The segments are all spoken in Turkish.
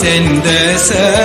sende sen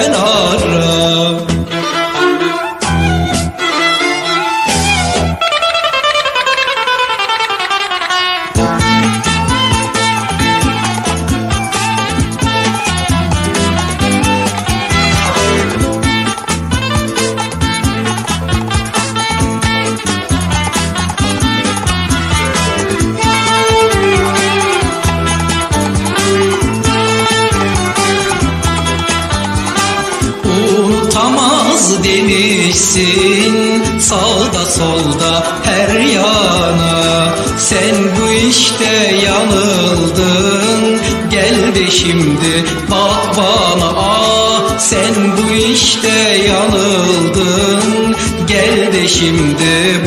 solda her yana. Sen bu işte yanıldın Gel de şimdi bak bana. Ah Sen bu işte yanıldın Gel de şimdi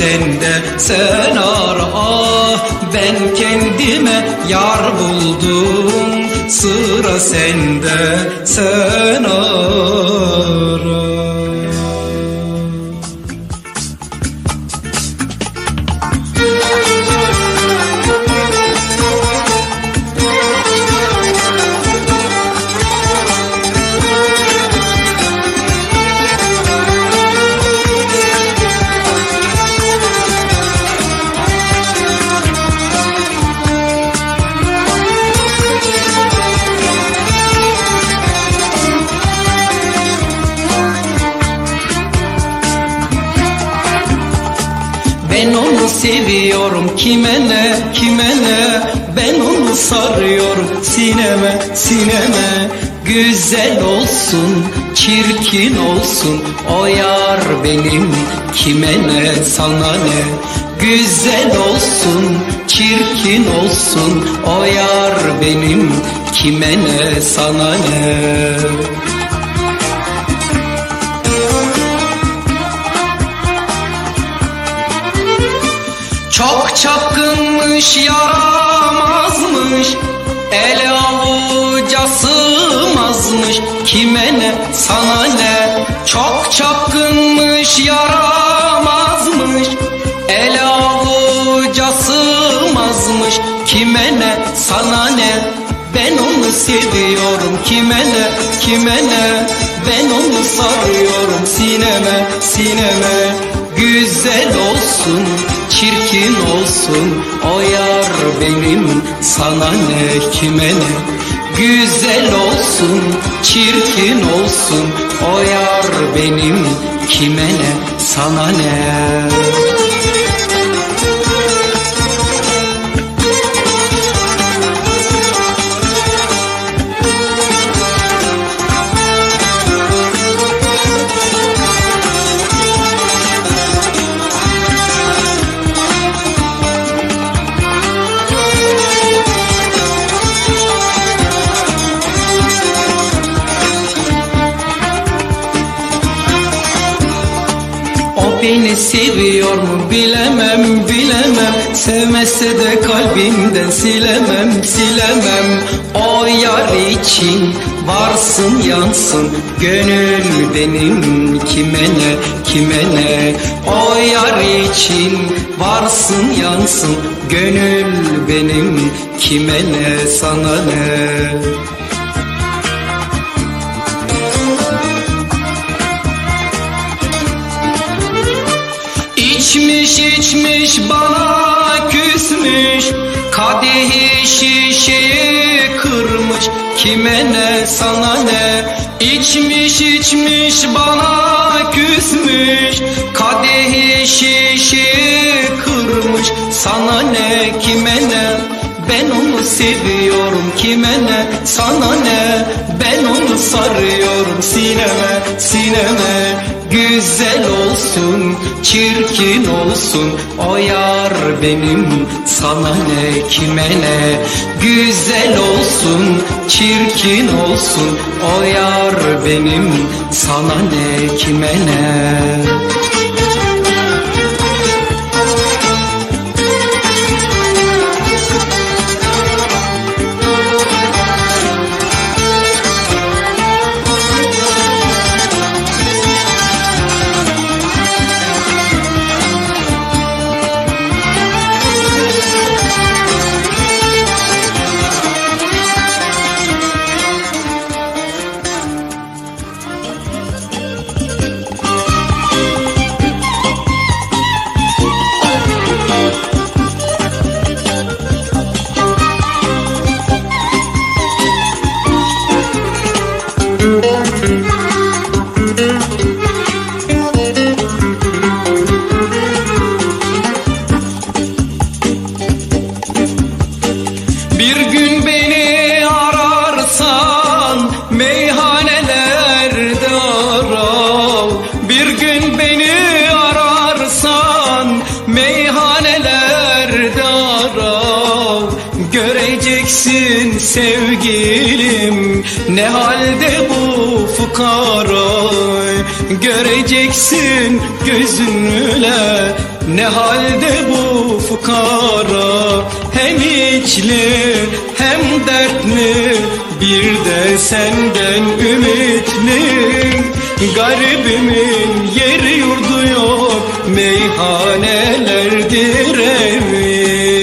Sıra sende sen ara. Ben kendime yar buldum. Sıra sende sen ara sineme Güzel olsun çirkin olsun. O yar benim kime ne sana ne? Güzel olsun çirkin olsun. O yar benim kime ne sana ne Çok çapkınmış yaramazmış. Ele avuca sığmazmış. Kime ne sana ne? Çok çapkınmış yaramazmış. Ele avuca sığmazmış. Kime ne sana ne? Ben onu seviyorum. Kime ne kime ne? Ben onu sarıyorum. Sineme sineme Güzel olsun çirkin olsun. O yar benim sana ne kime ne? Güzel olsun çirkin olsun. O yar benim kime ne sana ne beni seviyor mu? Bilemem bilemem. Sevmezse de kalbimden silemem silemem. O yar için varsın yansın. Gönül benim kime ne kime ne? O yar için varsın yansın. Gönül benim kime ne sana ne İçmiş içmiş bana küsmüş. Kadehi şişeyi kırmış. Kime ne sana ne? İçmiş içmiş bana küsmüş. Kadehi şişeyi kırmış. Sana ne kime ne? Ben onu seviyorum. Kime ne? Sana ne? Ben onu sarıyorum. Sineme sineme Güzel olsun, çirkin olsun. O yar benim sana ne kime ne? Güzel olsun, çirkin olsun. O yar benim sana ne kime ne Göreceksin gözünle. Ne halde bu fukara? Hem içli hem dertli bir de senden ümitli. Garibimin yeri yurdu yok meyhanelerdir evim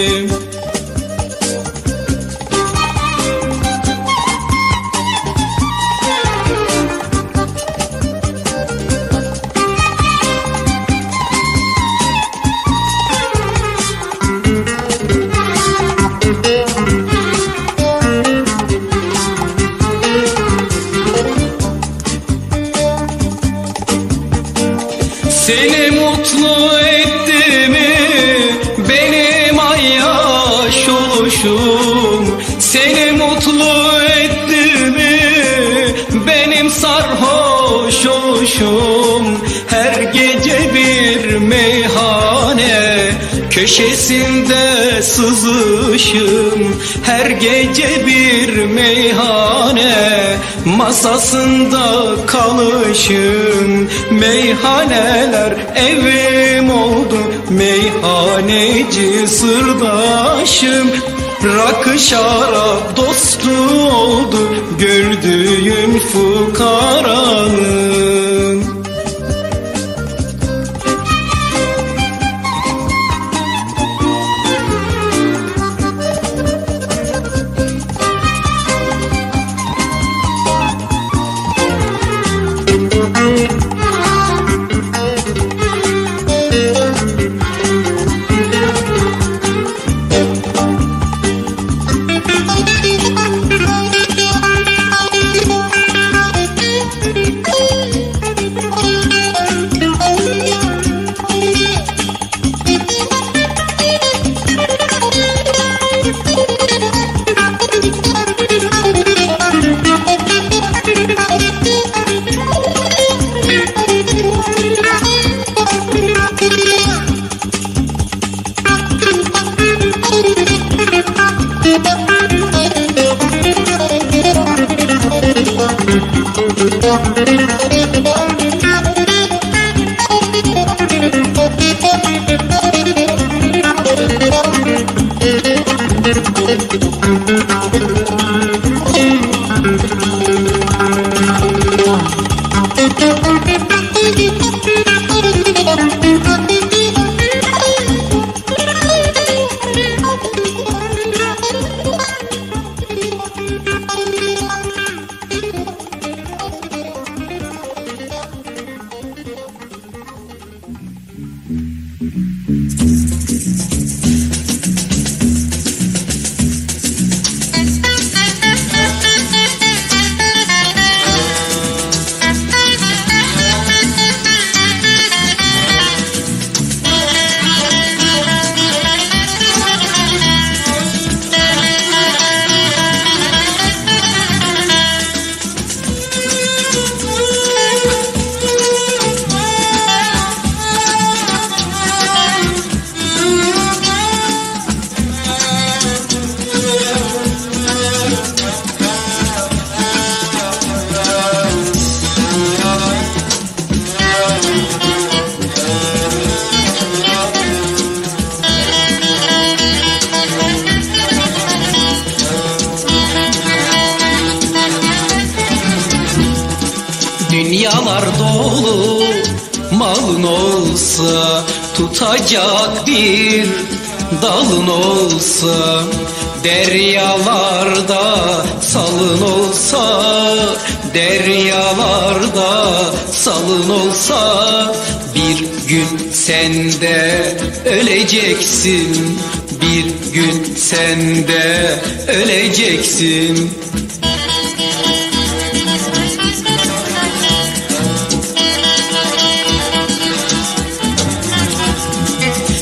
gece bir meyhane masasında kalışım Meyhaneler. Evim oldu meyhaneci sırdaşım. Rakı şarap dostu oldu gördüğüm fukaranın sen de öleceksin. Bir gün sen de öleceksin.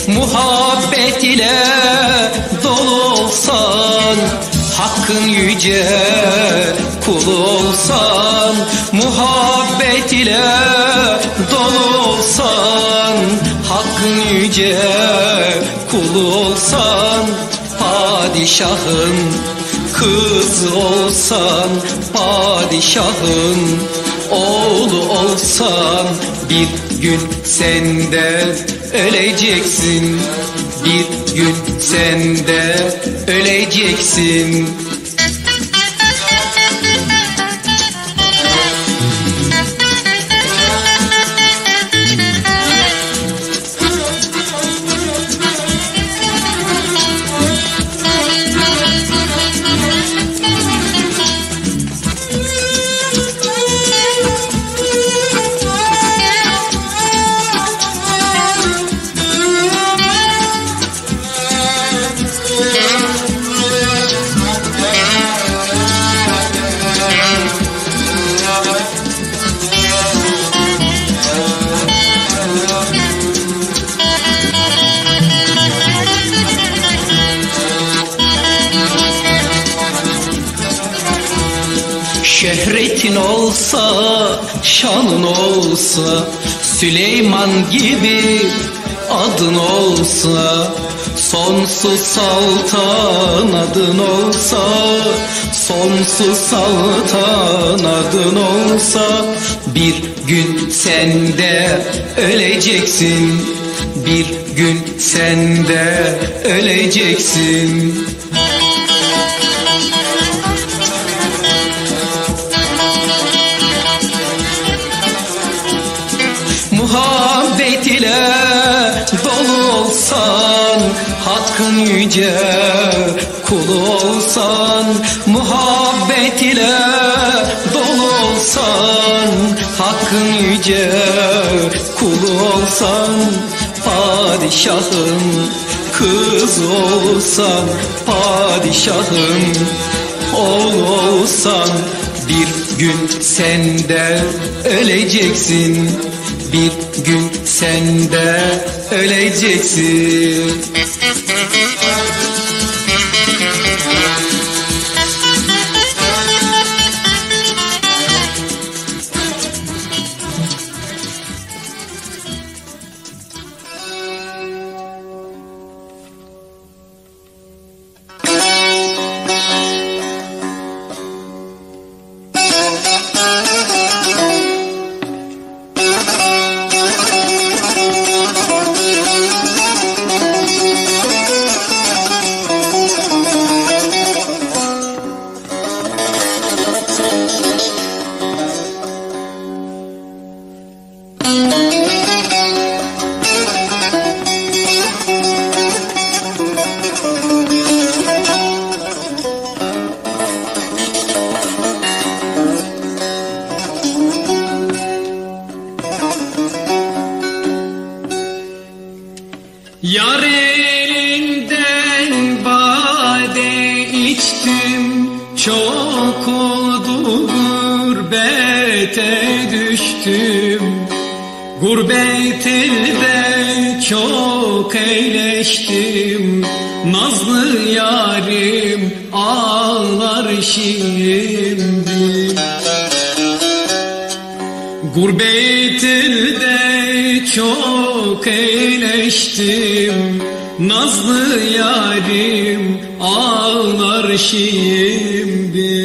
Muhabbet ile dolu olsan Hakkın yüce kulu olsan Yüce kulu olsan Padişahın kızı olsan Padişahın oğlu olsan Bir gün sen de öleceksin Bir gün sen de öleceksin şanın olsa Süleyman gibi adın olsa Sonsuz saltanatın olsa Sonsuz saltanatın olsa Bir gün sen de öleceksin Bir gün sen de öleceksin Yüce kulu olsan Muhabbet ile dolu olsan Hakkın yüce kulu olsan Padişahın kız olsan Padişahın oğlu olsan Bir gün sen de öleceksin bir gün sen de öleceksin eyleştim Nazlı yarim ağlar şimdi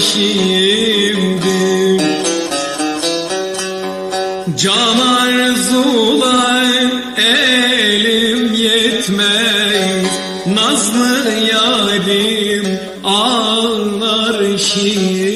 şimdi Can arzular elim yetmez. Nazlı yarim ağlar şimdi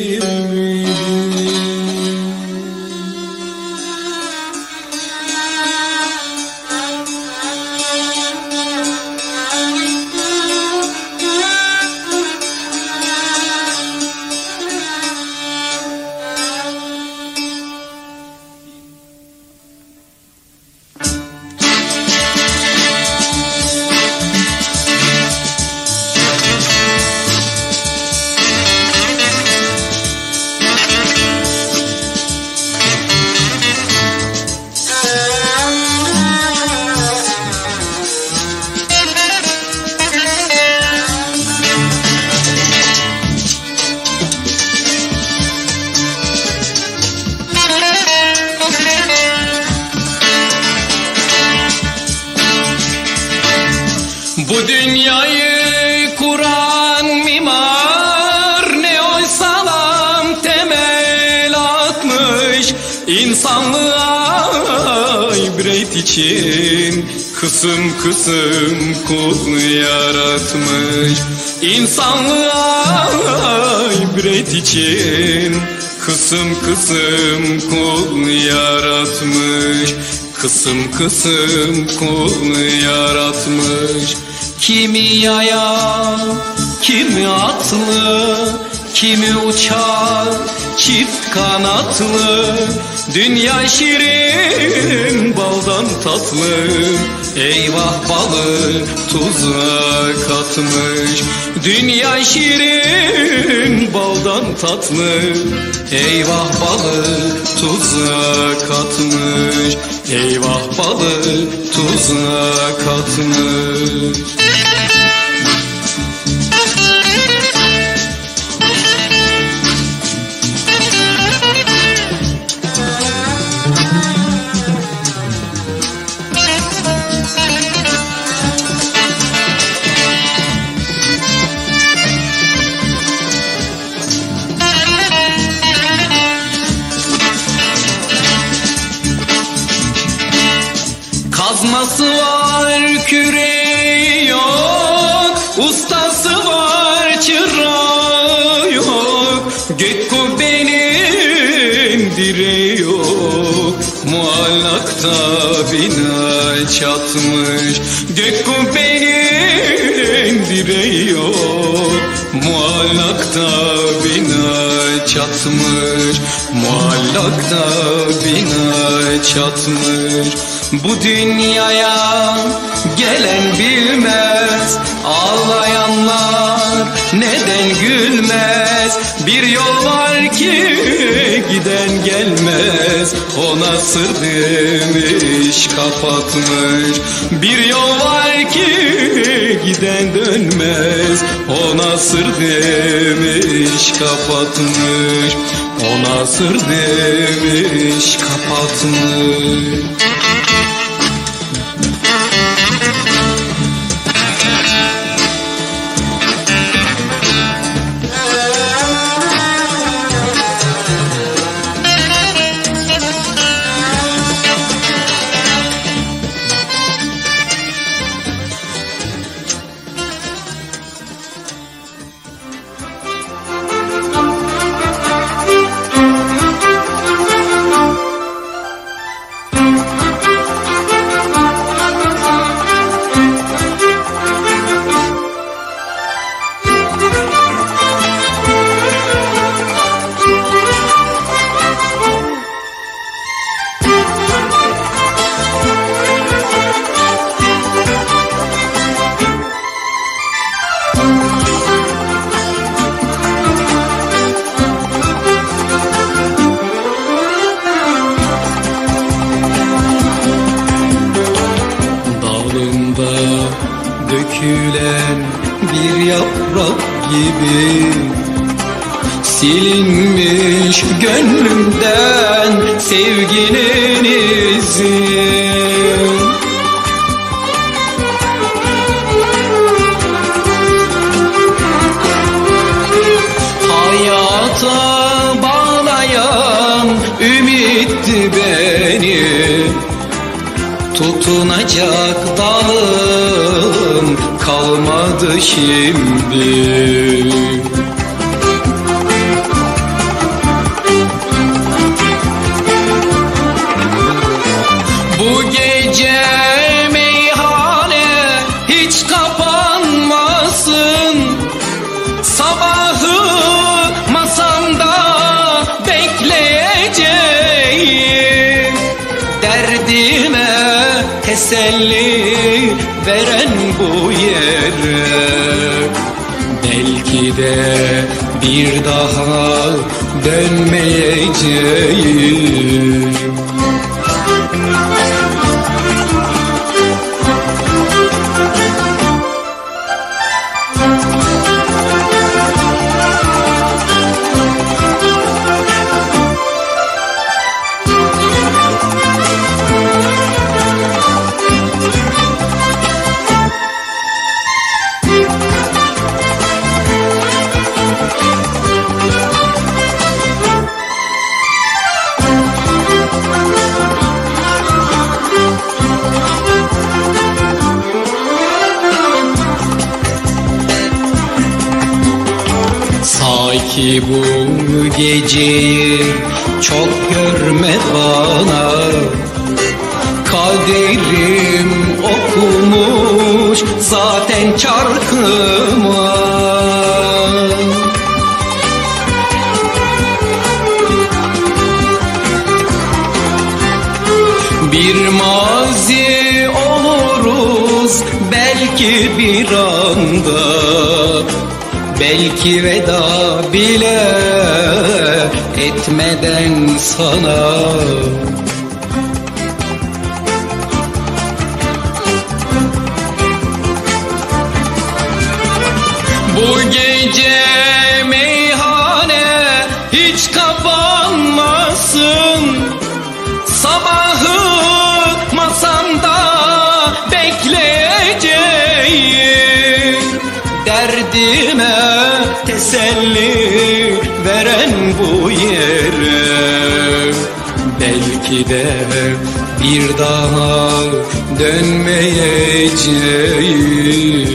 Kısım kul yaratmış. Kimi yaya, kimi atlı Kimi uçar, çift kanatlı. Dünya şirin, baldan tatlı. Eyvah balı tuza katmış. Dünya şirin, tatlı Eyvah balı tuza katmış. Eyvah balı tuza katmış bina çatmış. Gök kubbenin direği yok Muallakta bina çatmış. Muallakta bina çatmış Bu dünyaya gelen bilmez Ağlayanlar neden gülmez? Bir yol var ki giden gelmez Ona sır demiş kapatmış. Bir yol var ki giden dönmez Ona sır demiş kapatmış. Ona sır demiş kapatmış Derdime teselli veren bu yere Belki de bir daha dönmeyeceğim geceyi çok görme bana. Kaderim okumuş zaten çarkıma. Bir mazi oluruz belki bir anda Belki veda bile etmeden sana. Bu gece meyhane hiç kapanmasın. Sabahı masamda bekleyeceğim. Derdime De bir daha dönmeyeceğim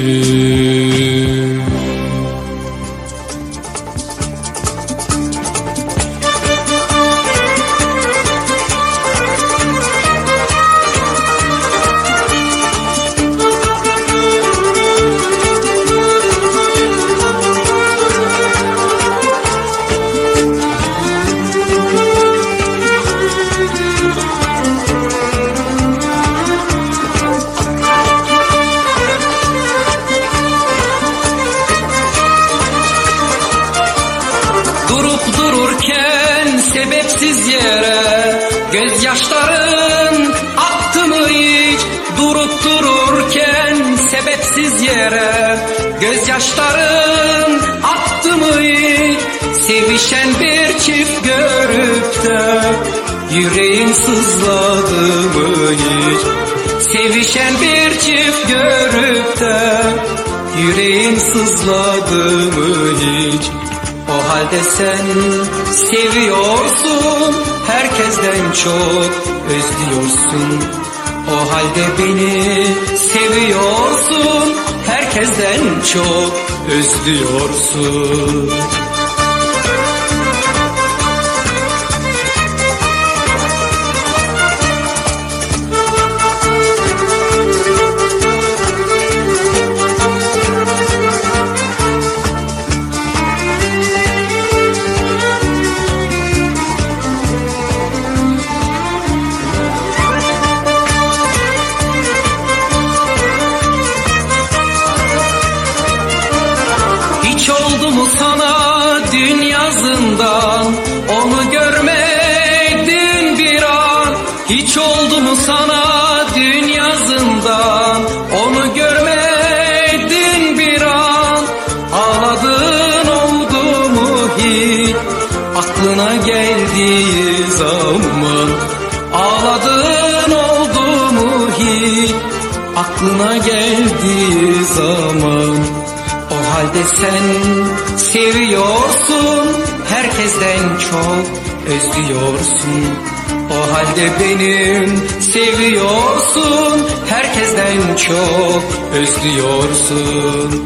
Yüreğim sızladı mı hiç? Sevişen bir çift görüp de Yüreğim sızladı mı hiç? O halde sen seviyorsun Herkesten çok özlüyorsun. O halde beni seviyorsun Herkesten çok özlüyorsun. desen Seviyorsun. Herkesten çok özlüyorsun. O halde benim seviyorsun. Herkesten çok özlüyorsun.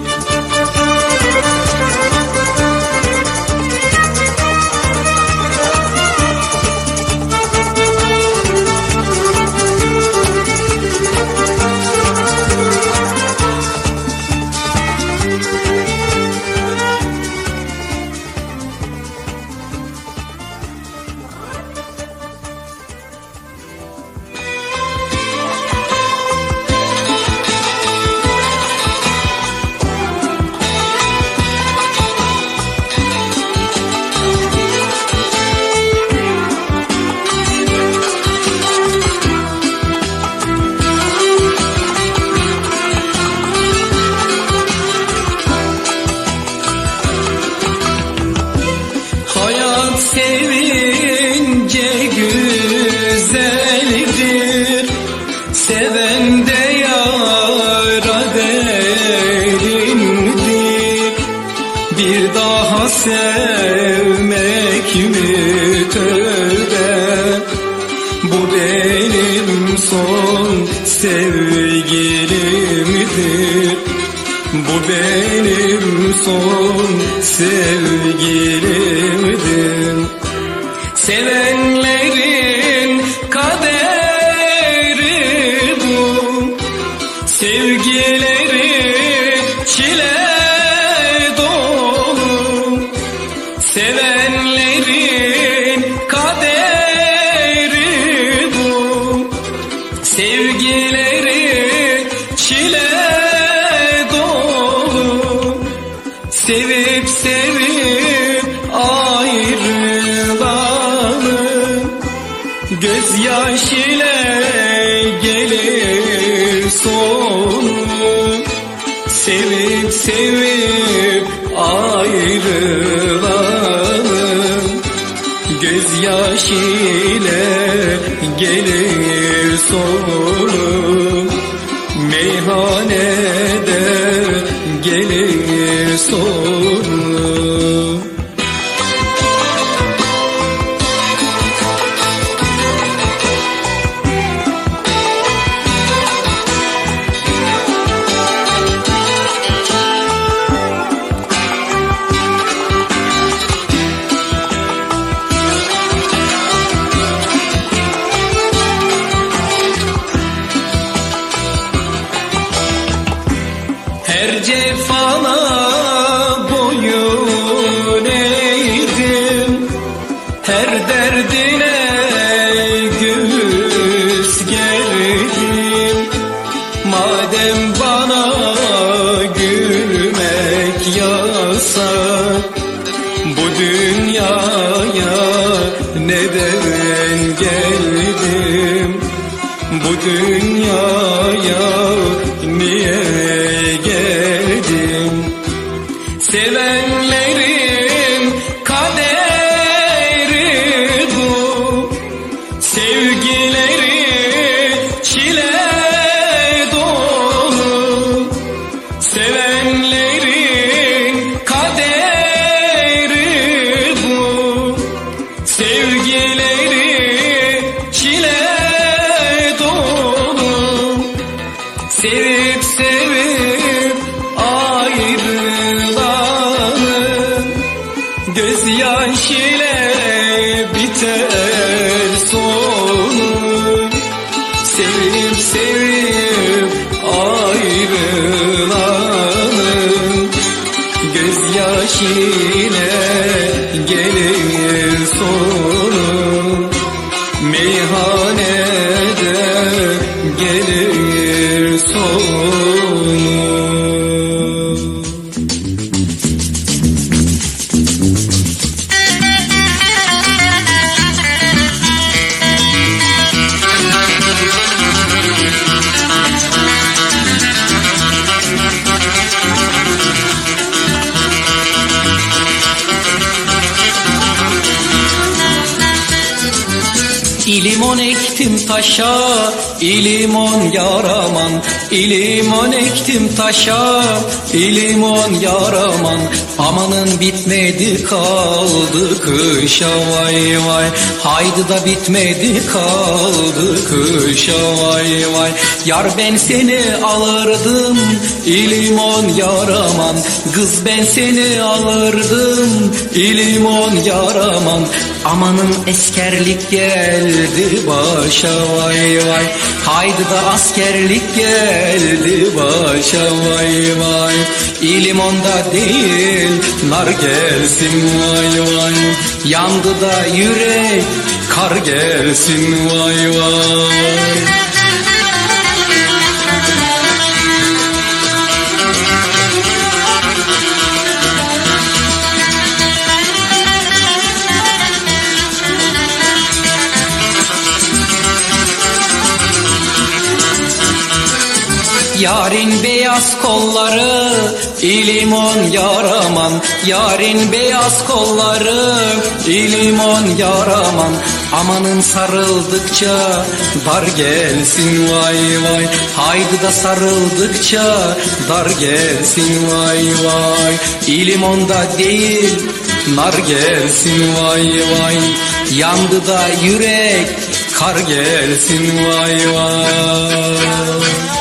sevdim gave İlimon ektim taşa, ilimon yaraman İlimon ektim taşa, ilimon yaraman Amanın bitmedi kaldı kışa vay vay. Haydi da bitmedi kaldı kışa vay vay. Yar ben seni alırdım, ilimon yaraman Kız ben seni alırdım, ilimon yaraman Amanın eskerlik geldi başa vay vay Haydi da askerlik geldi başa vay vay. İlimonda değil nar gelsin vay vay. Yandı da yürek kar gelsin vay vay Yarın beyaz kolları ilimon yaraman. Yarın beyaz kolları ilimon yaraman. Amanın sarıldıkça dar gelsin vay vay. Haydi da sarıldıkça dar gelsin vay vay. İlimonda değil nar gelsin vay vay. Yandı da yürek kar gelsin vay vay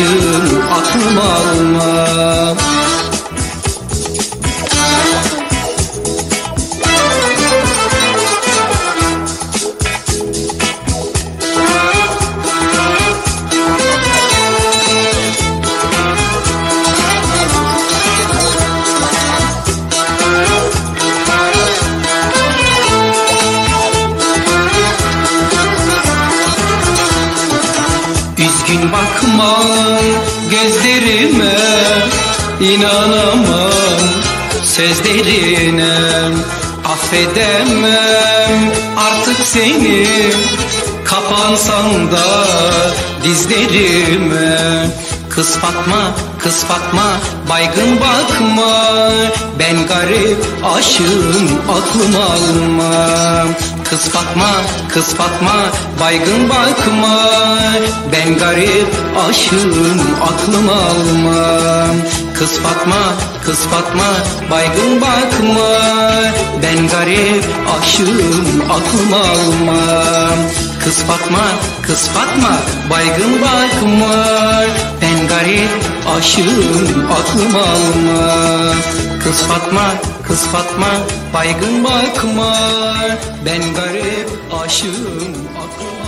aşığım Üzgün bakma gözlerime inanamam sözlerine Affedemem. Artık seni kapansam da dizlerime Kız Fatma, kız Fatma baygın bakma. Ben garip aşığım aklım alma Kız Fatma, kız Fatma, baygın bakma. Ben garip aşığım, aklım almam Kız Fatma, kız Fatma, baygın bakma. Ben garip aşığım, aklım almam Kız Fatma, kız Fatma, baygın bakma. Ben garip aşığım, aklım almam Kız Fatma, kız Fatma, baygın bakma. Ben garip aşığım, aklım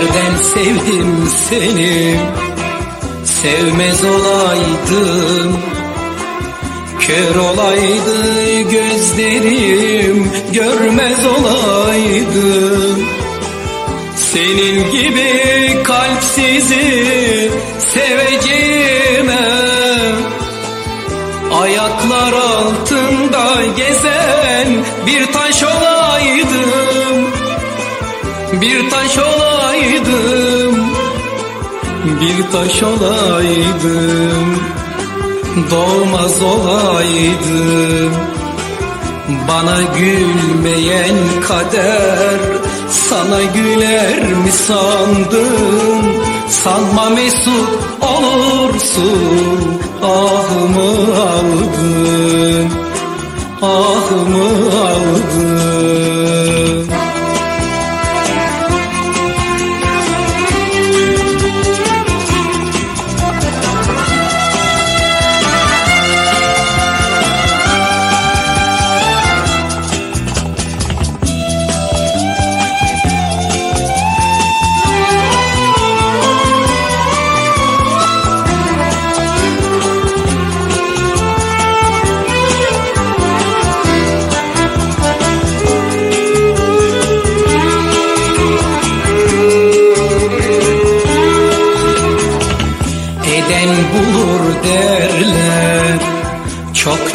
Nereden sevdim seni? Sevmez olaydım. Kör olaydı gözlerim Görmez olaydım. Senin gibi kalpsizi seveceğime Ayaklar altında gezen bir taş olaydım. Bir taş olaydım Bir taş olaydım Doğmaz olaydım. Bana gülmeyen kader Sana güler mi sandım Sanma mesut olursun Ahımı aldın Ahımı aldın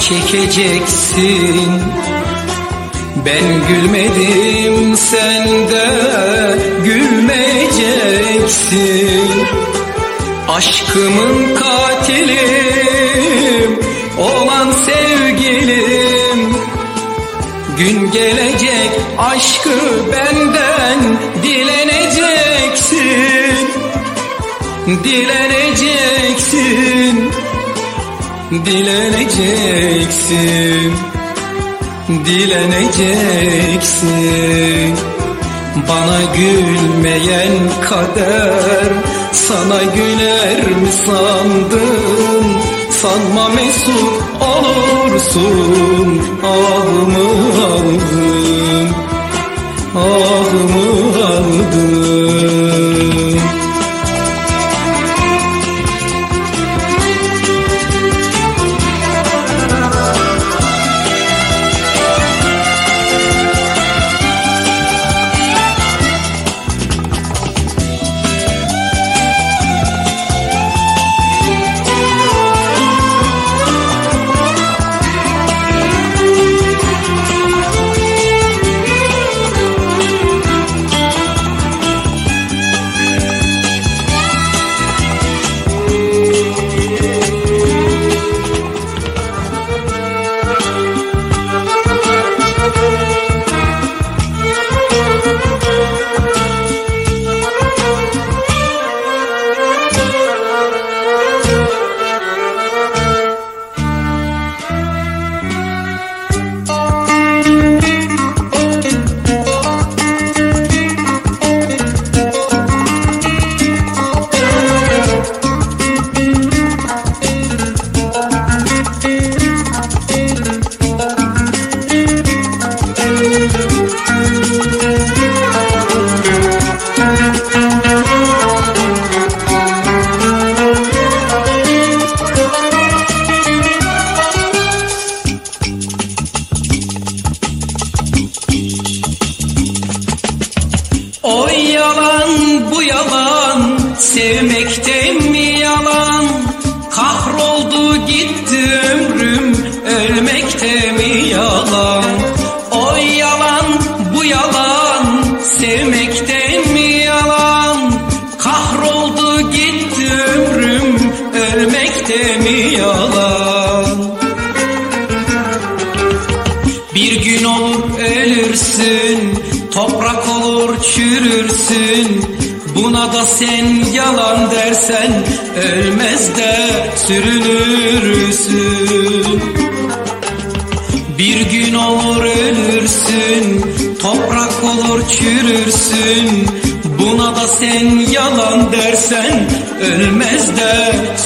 çekeceksin. Ben gülmedim sen de gülmeyeceksin. Aşkımın katilim olan sevgilim. Gün gelecek aşkı benden dileneceksin. Dileneceksin Dileneceksin Dileneceksin. Bana gülmeyen kader Sana güler mi sandın? Sanma mesut olursun Ahımı aldın Ahımı aldın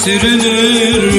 de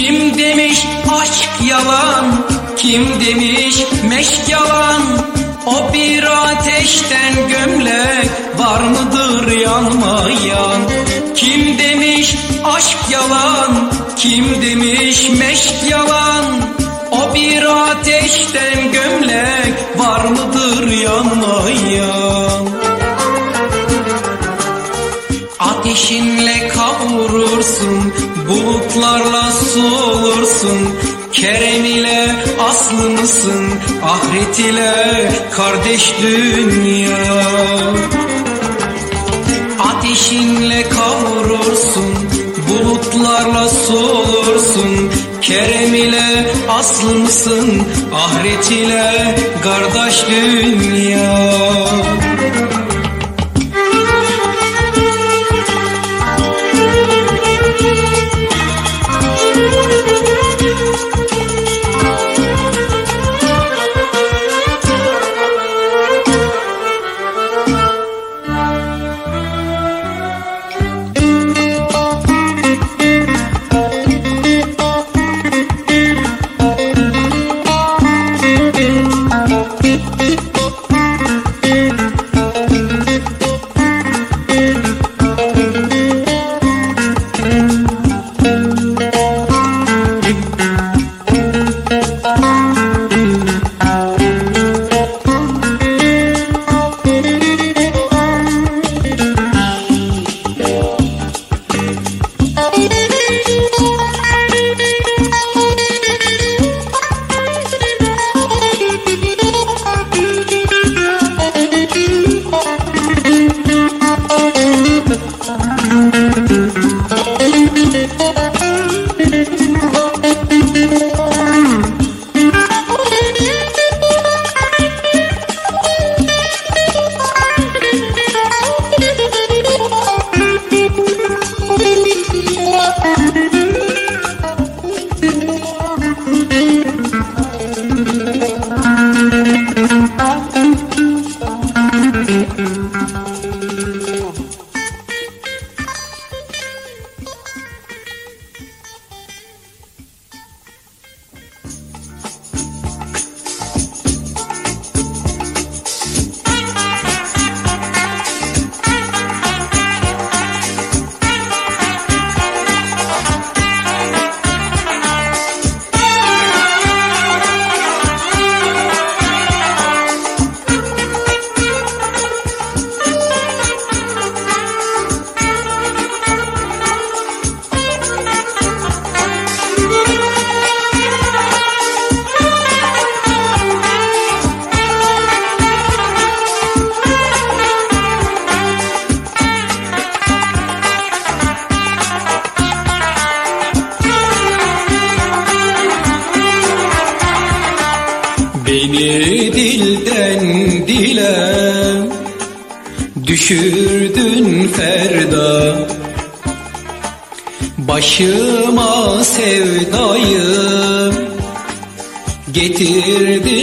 Kim demiş aşk yalan, kim demiş meşk yalan? O bir ateşten gömlek var mıdır yanmayan? Kim demiş aşk yalan, kim demiş meşk yalan? O bir ateşten gömlek var mıdır yanmayan? Ateşinle kavurursun, bulutlarla su olursun. Kerem ile aslı mısın, ahiret ile kardeş dünya. Ateşinle kavurursun, bulutlarla su olursun. Kerem ile aslı mısın, ahiret ile kardeş dünya.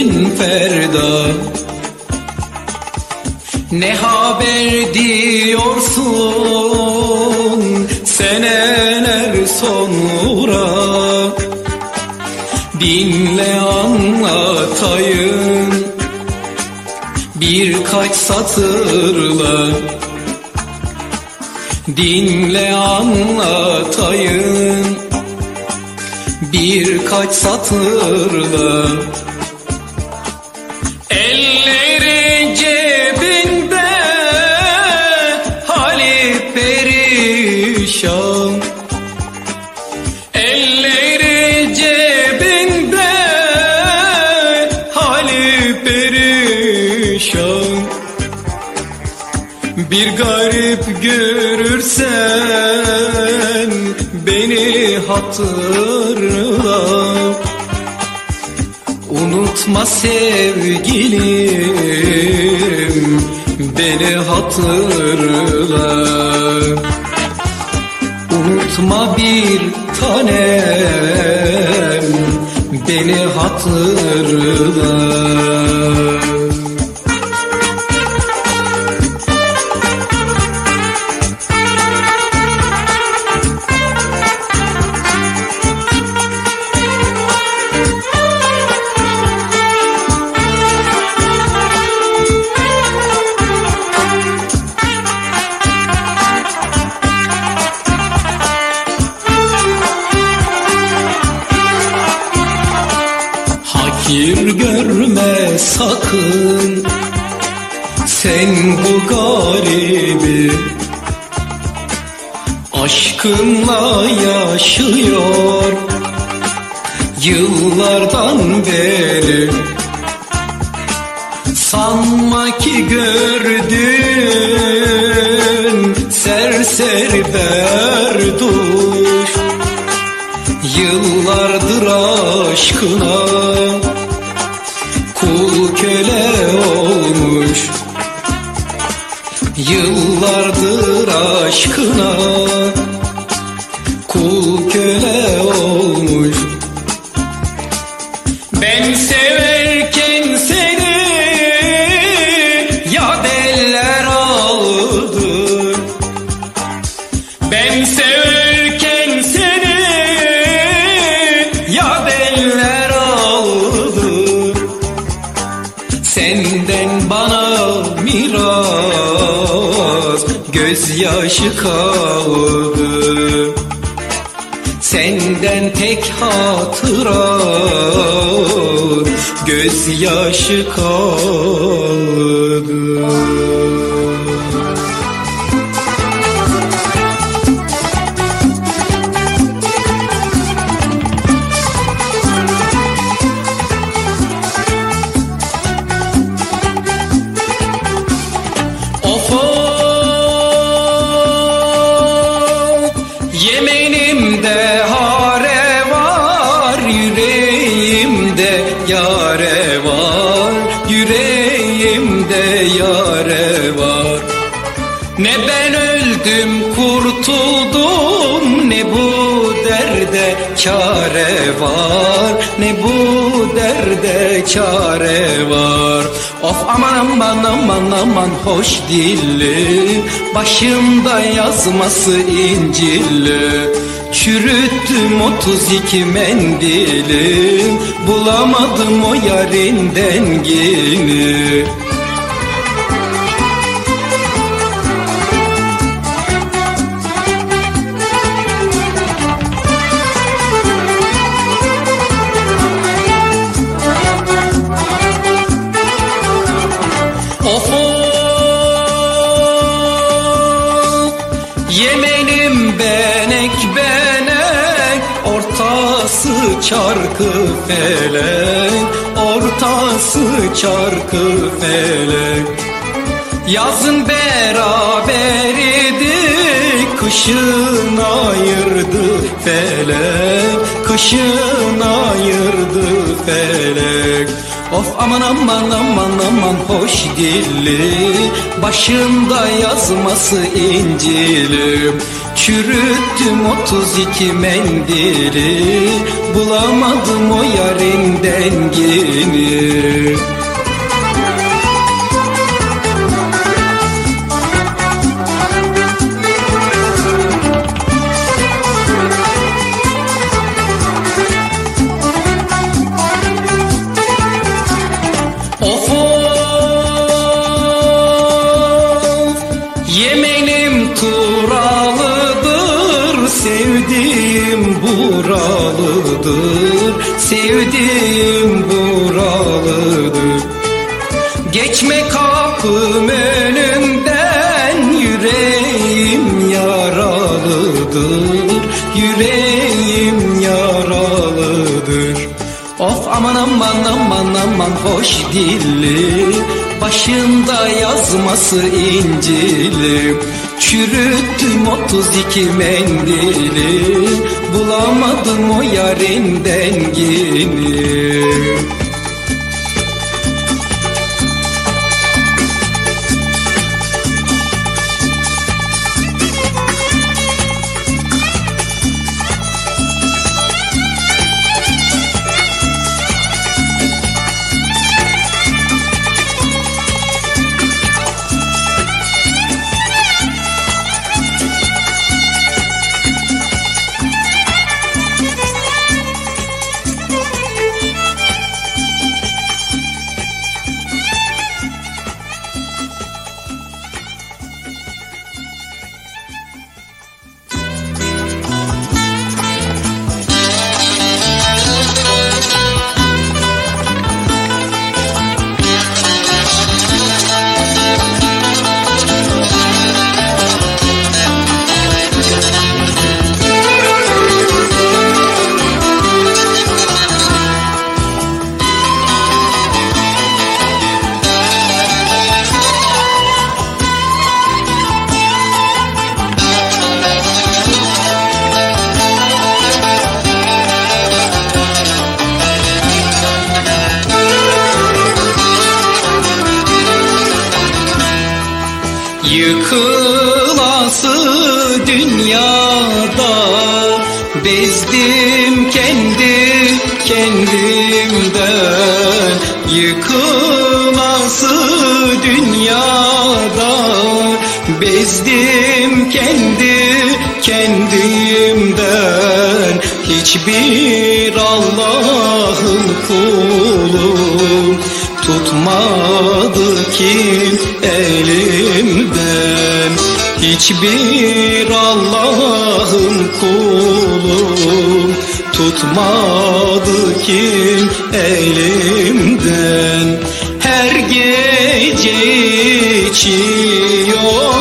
Getirdin Ferda. Ne haber diyorsun seneler sonra? Dinle anlatayım. Birkaç satırla. Dinle anlatayım. Birkaç satırla görürsen beni hatırla. Unutma sevgilim beni hatırla. Unutma bir tanem beni hatırla Sen bu garibi. Aşkınla yaşıyor. Yıllardan beri. Sanma ki gördün Serseri berduş Yıllardır aşkına Yıllardır aşkına gözyaşı kaldı. Senden tek hatıra gözyaşı kaldı öldüm kurtuldum Ne bu derde çare var? Ne bu derde çare var? Of aman aman aman aman hoş dilli Başımda yazması incilli Çürüttüm otuz iki mendili Bulamadım o yarın dengini çarkı felek Ortası çarkı felek. Yazın beraber idik Kışın ayırdı felek Kışın ayırdı felek Of aman aman aman aman hoş dilli. Başında yazması İncil'im Çürüttüm 32 mendili. Bulamadım o yarın dengini buralıdır Sevdiğim buralıdır. Geçme kapım önümden Yüreğim yaralıdır Yüreğim yaralıdır. Of aman aman aman aman hoş dilli Başında yazması İncil'i Çürüttüm 32 mendili Bulamadım o yarın dengini Yıkılası dünyada Bezdim kendi kendimden. Yıkılası dünyada Bezdim kendi kendimden. Hiçbir Allah'ın kulu tutmadı ki elimden Hiçbir Allah'ın kulu tutmadı ki elimden. Her gece içiyorum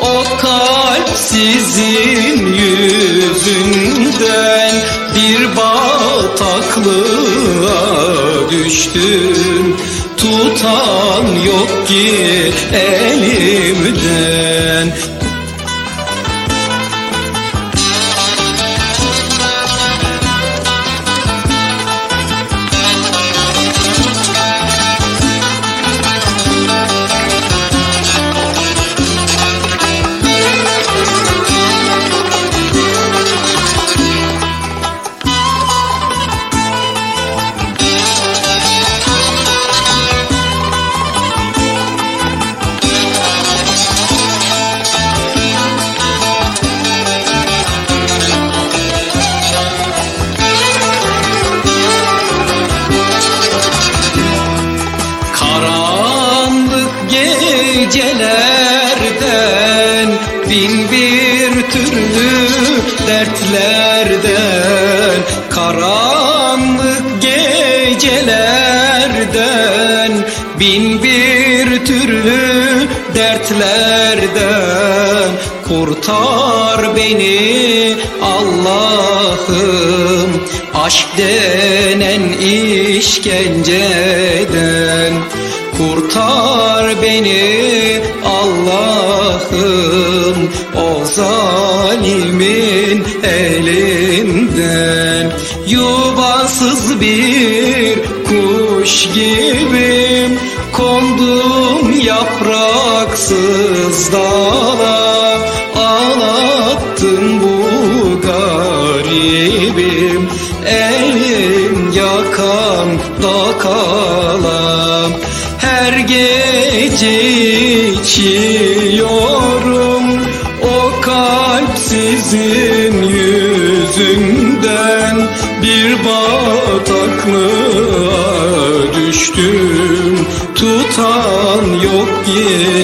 o kalp sizin yüzünden. Bir bataklığa düştüm tutan yok ki elimden gecelerden bin bir türlü dertlerden Karanlık gecelerden bin bir türlü dertlerden Kurtar beni Allah'ım. Aşk denen işkenceden Kurtar beni Allah'ım o zalimin elinden. Yuvasız bir kuş gibi Elimden